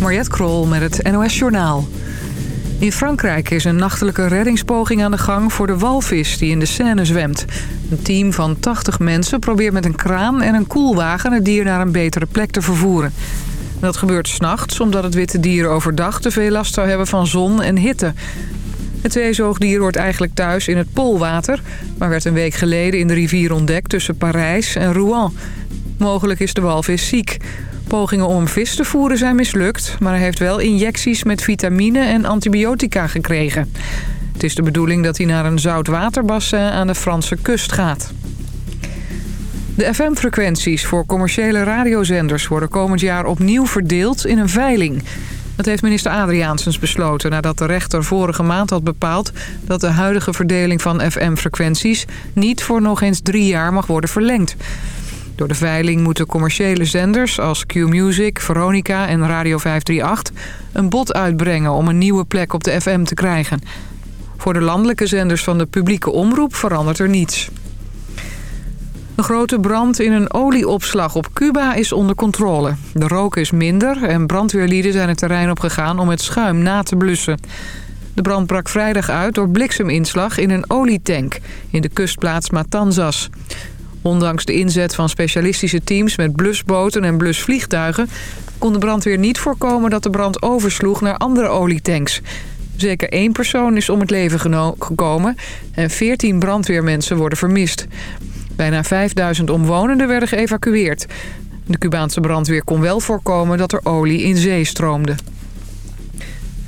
Mariette Krol met het NOS Journaal. In Frankrijk is een nachtelijke reddingspoging aan de gang voor de walvis die in de Seine zwemt. Een team van 80 mensen probeert met een kraan en een koelwagen het dier naar een betere plek te vervoeren. Dat gebeurt s'nachts omdat het witte dier overdag te veel last zou hebben van zon en hitte. Het zeezoogdier hoort eigenlijk thuis in het Poolwater... maar werd een week geleden in de rivier ontdekt tussen Parijs en Rouen. Mogelijk is de walvis ziek. Pogingen om vis te voeren zijn mislukt... maar hij heeft wel injecties met vitamine en antibiotica gekregen. Het is de bedoeling dat hij naar een zoutwaterbassin aan de Franse kust gaat. De FM-frequenties voor commerciële radiozenders worden komend jaar opnieuw verdeeld in een veiling. Dat heeft minister Adriaansens besloten nadat de rechter vorige maand had bepaald... dat de huidige verdeling van FM-frequenties niet voor nog eens drie jaar mag worden verlengd. Door de veiling moeten commerciële zenders als Q-Music, Veronica en Radio 538... een bod uitbrengen om een nieuwe plek op de FM te krijgen. Voor de landelijke zenders van de publieke omroep verandert er niets. Een grote brand in een olieopslag op Cuba is onder controle. De rook is minder en brandweerlieden zijn het terrein opgegaan om het schuim na te blussen. De brand brak vrijdag uit door blikseminslag in een olietank in de kustplaats Matanzas. Ondanks de inzet van specialistische teams met blusboten en blusvliegtuigen... kon de brandweer niet voorkomen dat de brand oversloeg naar andere olietanks. Zeker één persoon is om het leven gekomen en 14 brandweermensen worden vermist. Bijna 5000 omwonenden werden geëvacueerd. De Cubaanse brandweer kon wel voorkomen dat er olie in zee stroomde.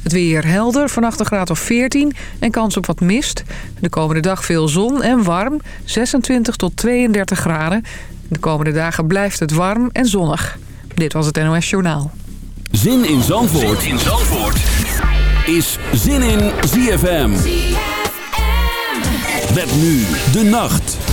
Het weer helder, vannacht een graad of 14 en kans op wat mist. De komende dag veel zon en warm, 26 tot 32 graden. De komende dagen blijft het warm en zonnig. Dit was het NOS Journaal. Zin in Zandvoort, zin in Zandvoort. is Zin in ZFM. ZFM. Met nu de nacht.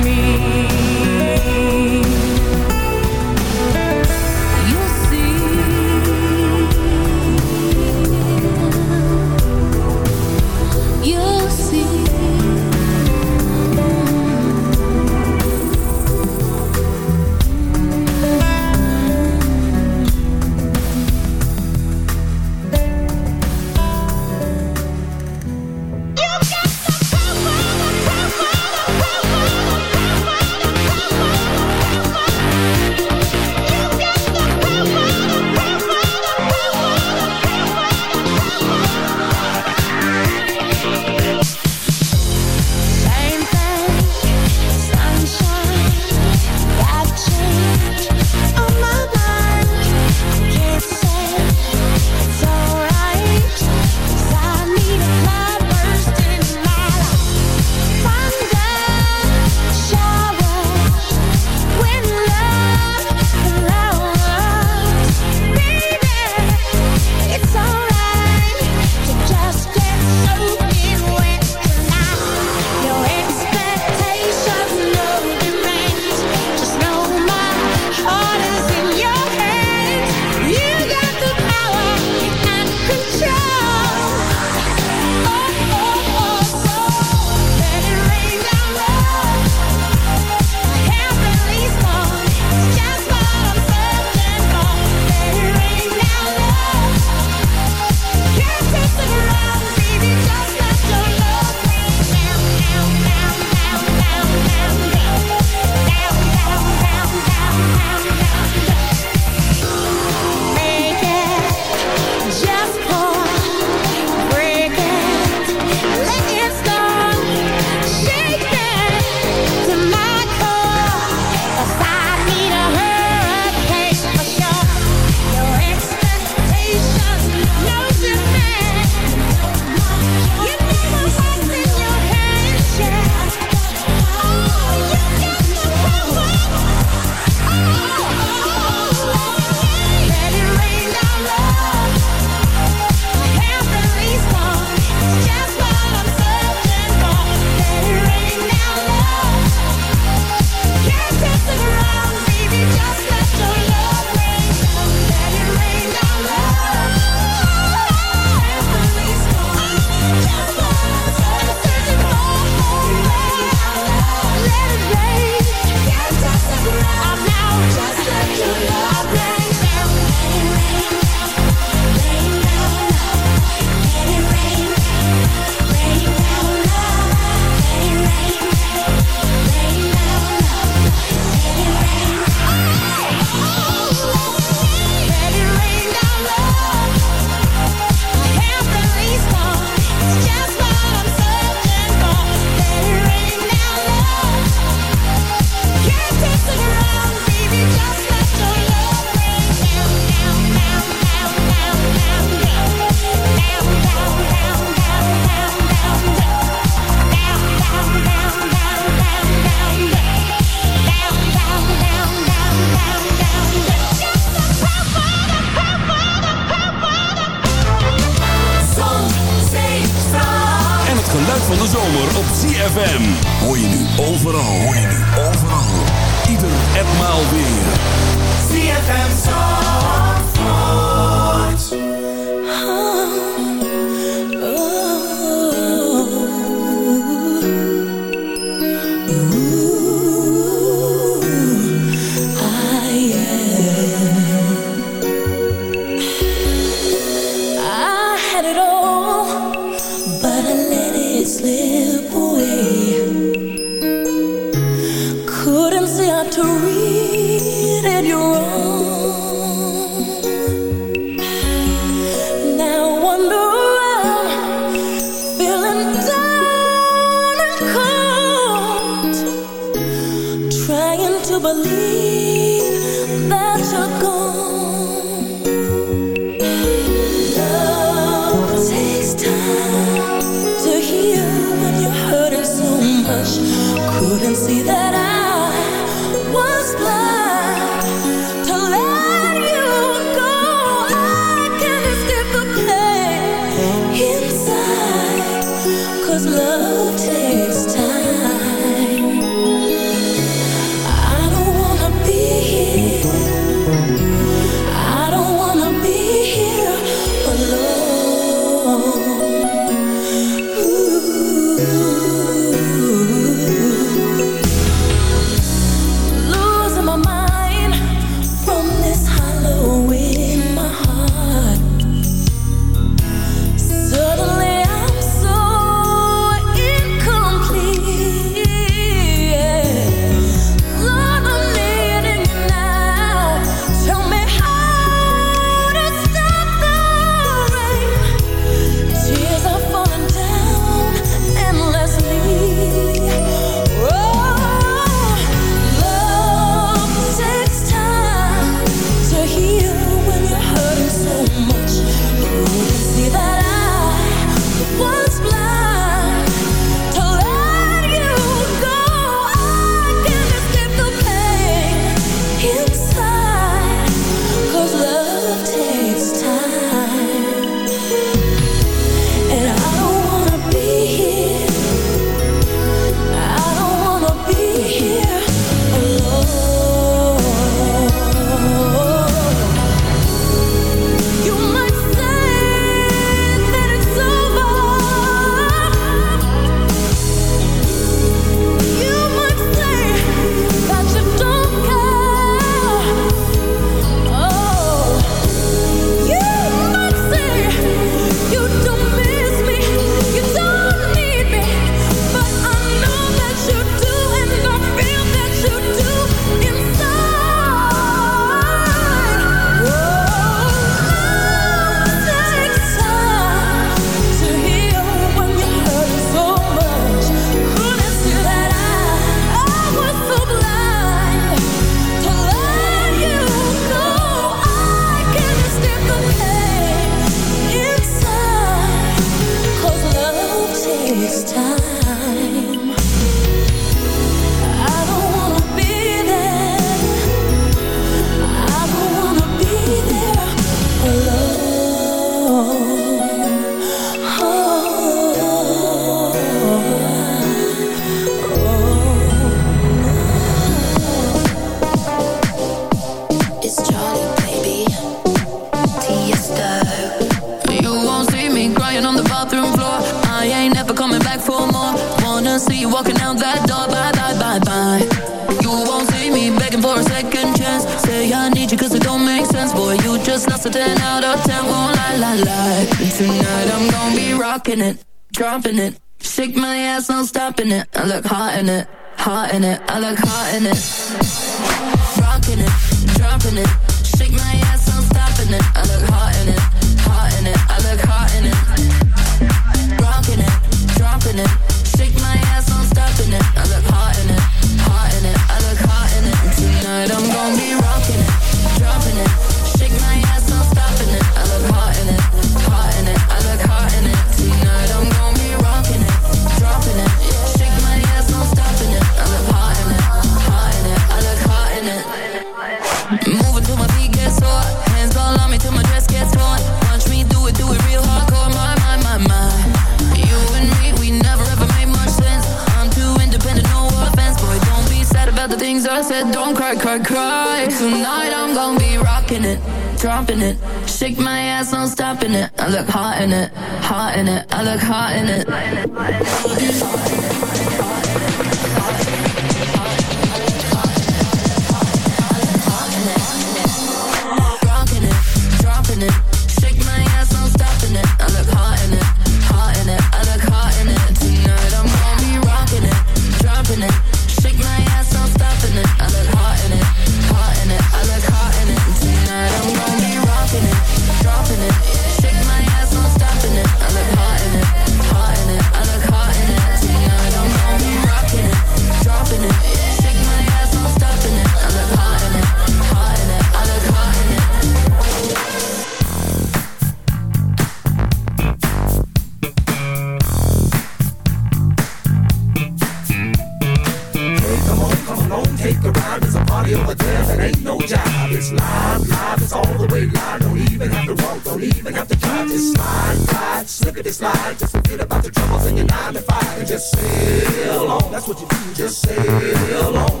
That's what you do, just say it alone.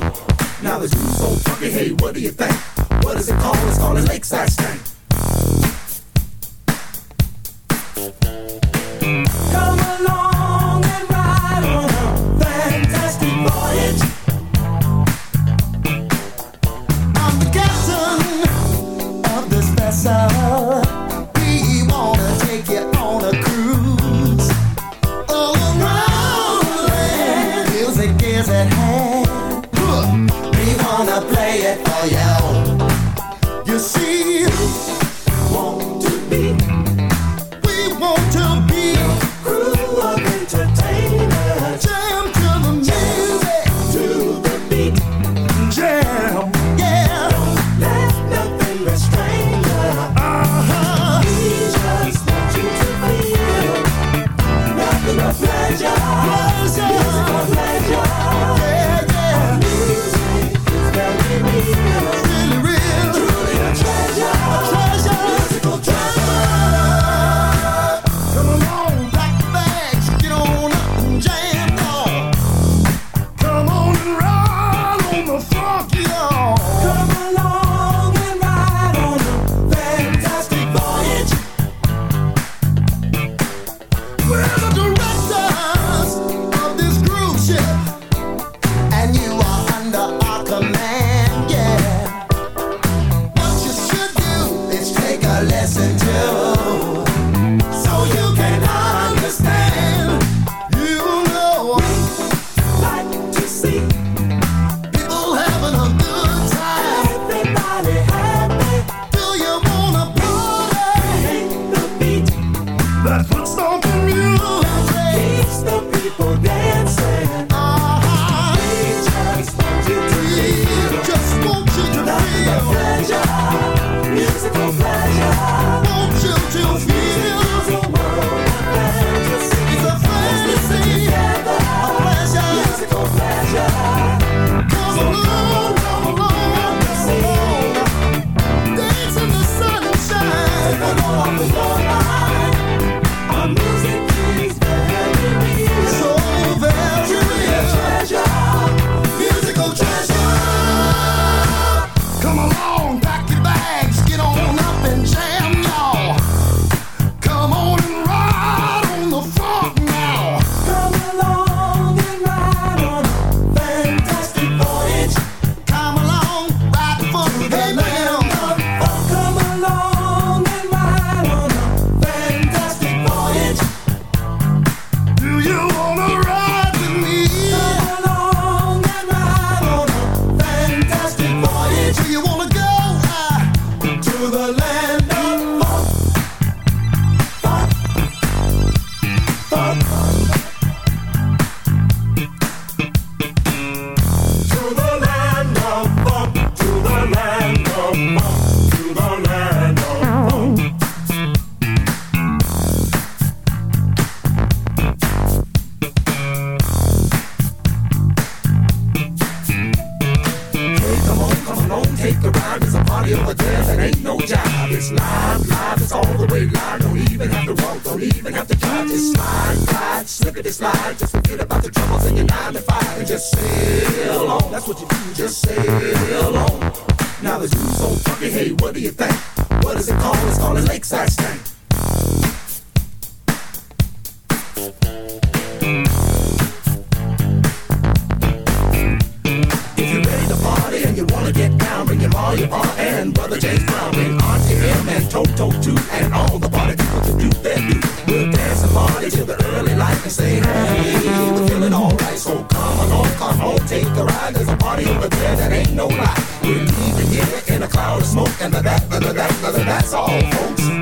Now the dude's so funky, hey, what do you think? What is it called? It's called a lakeside stank. Just sail on. That's what you do. Just sail on. Now the you so funky. Hey, what do you think? What is it called? It's called a lakeside stank. outside, there's a party over there that ain't no lie. We're leaving in here in a cloud of smoke, and the that, the that, the that, that's all, folks.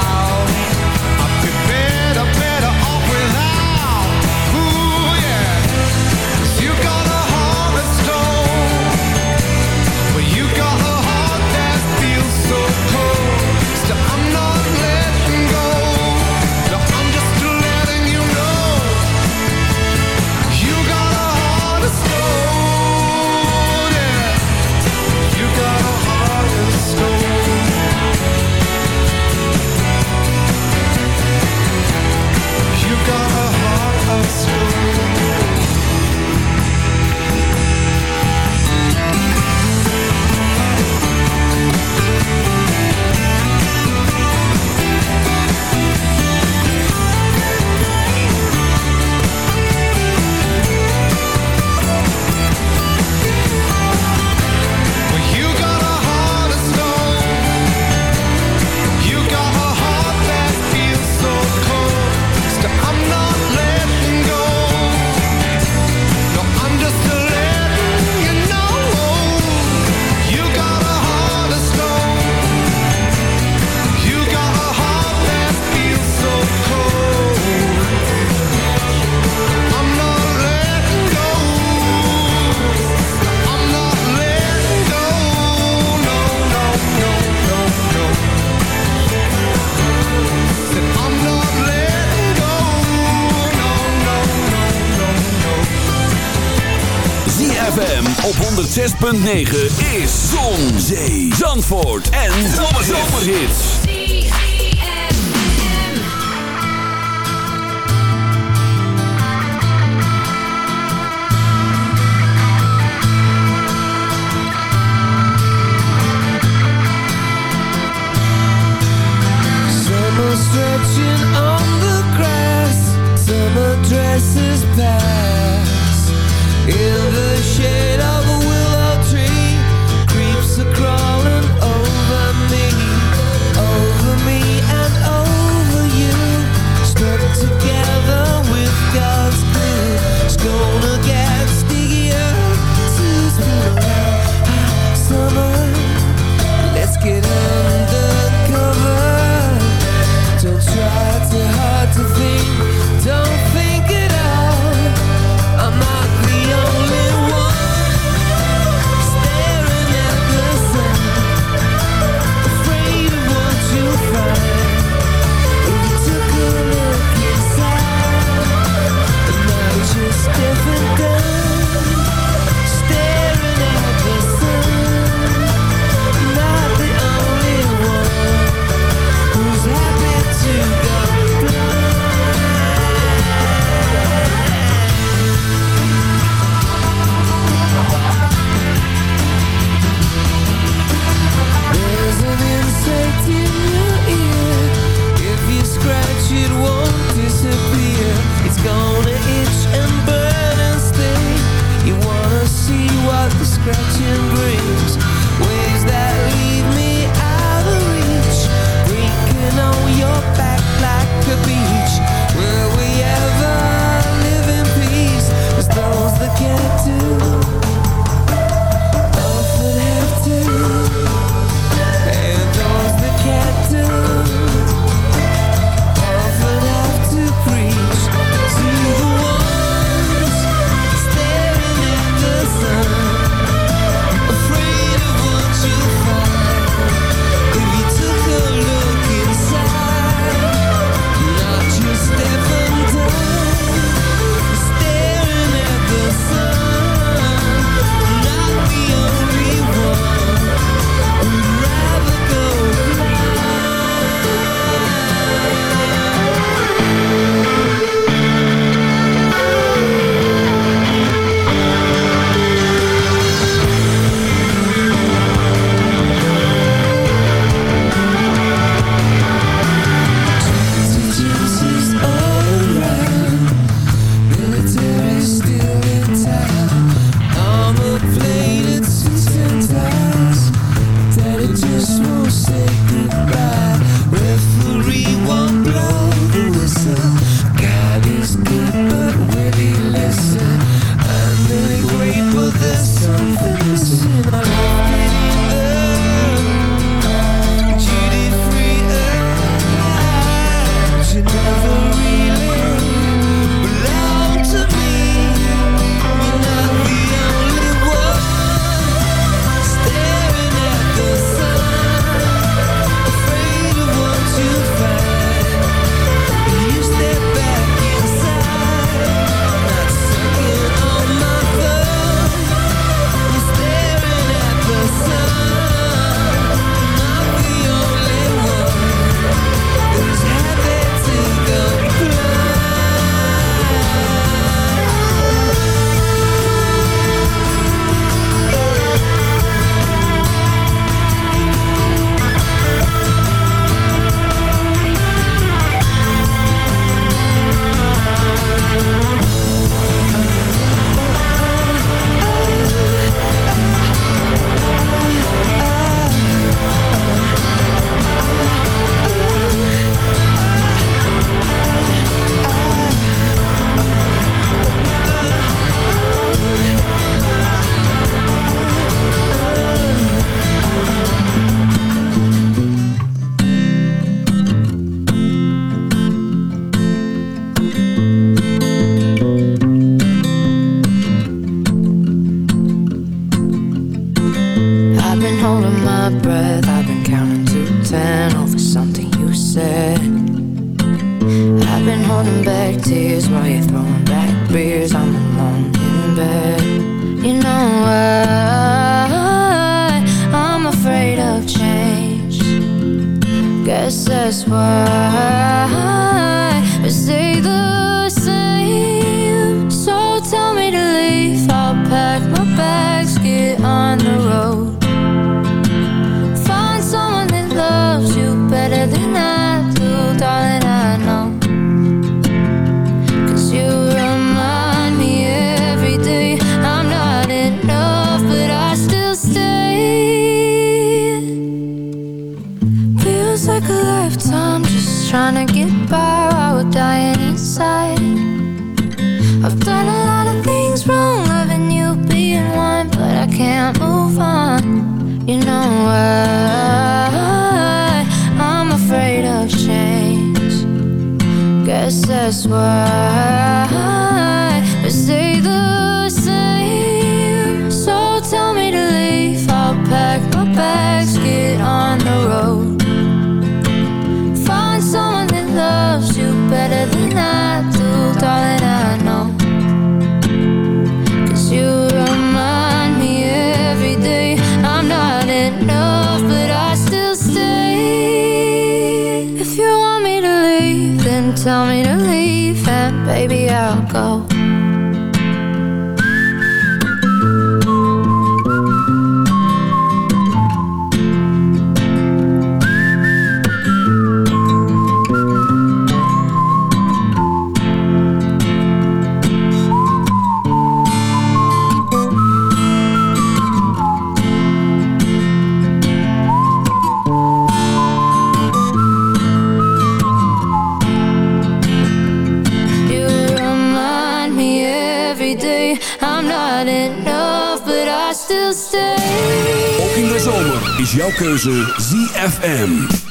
106.9 jouw keuze ZFM.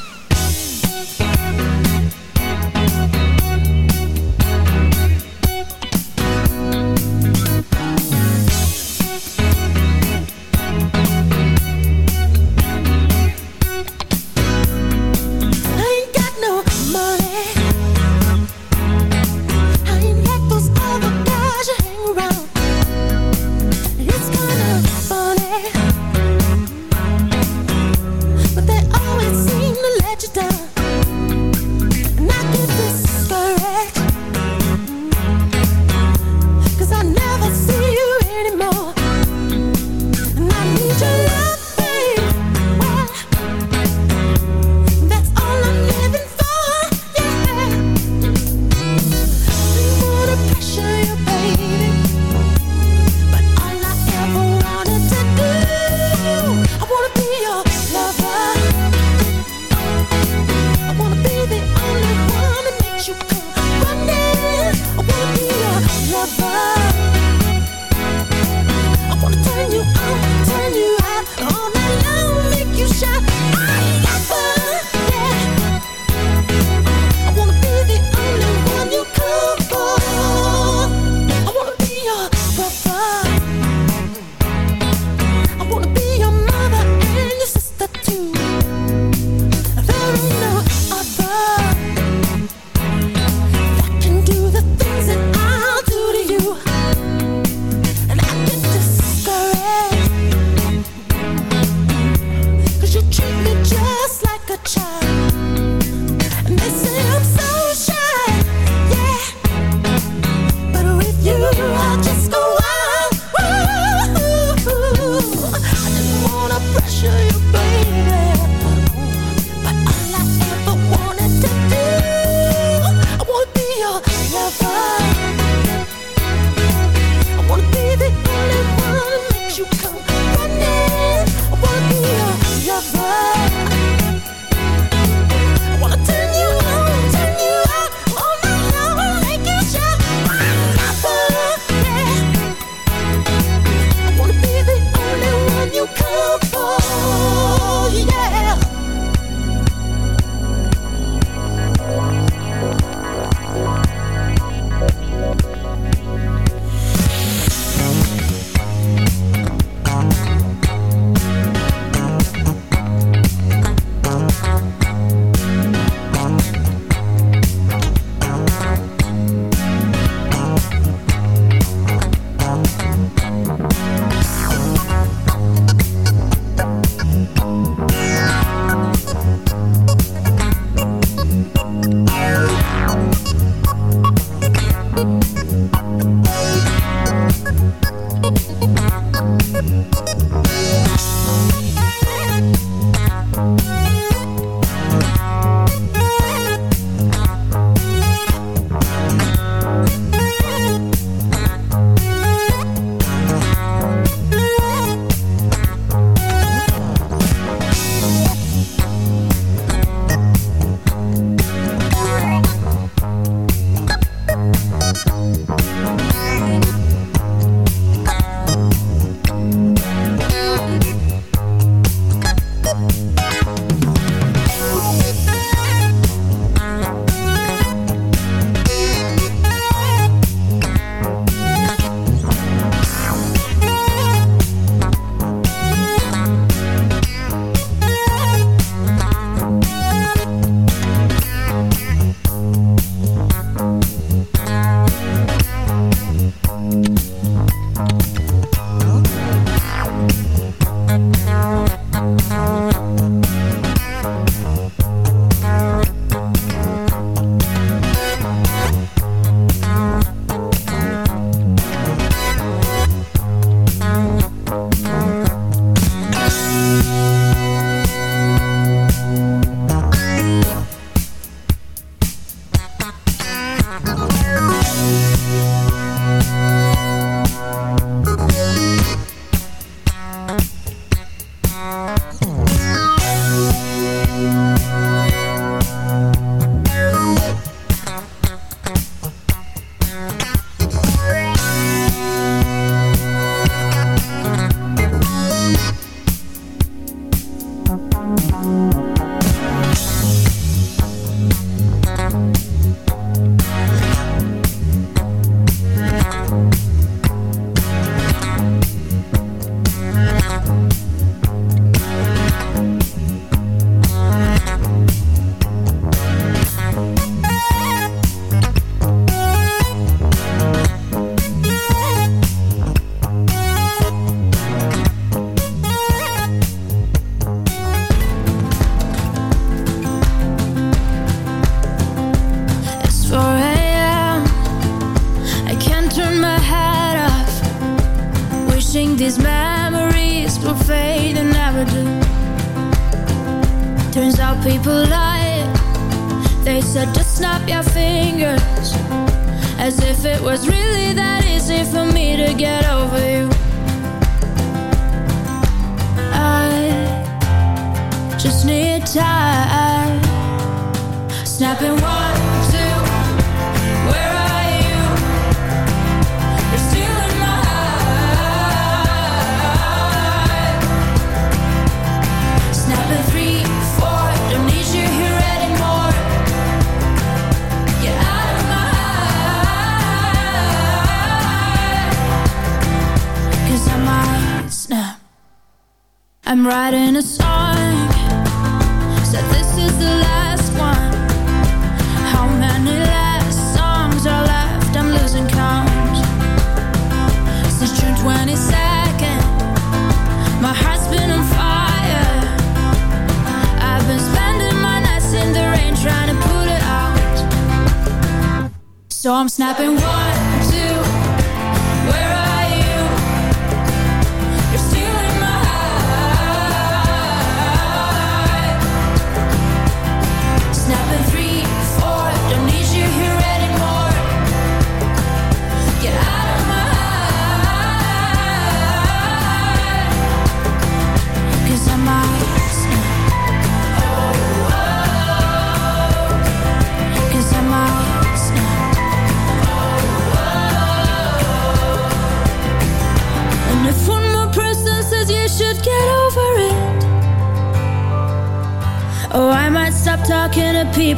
so I'm snapping. one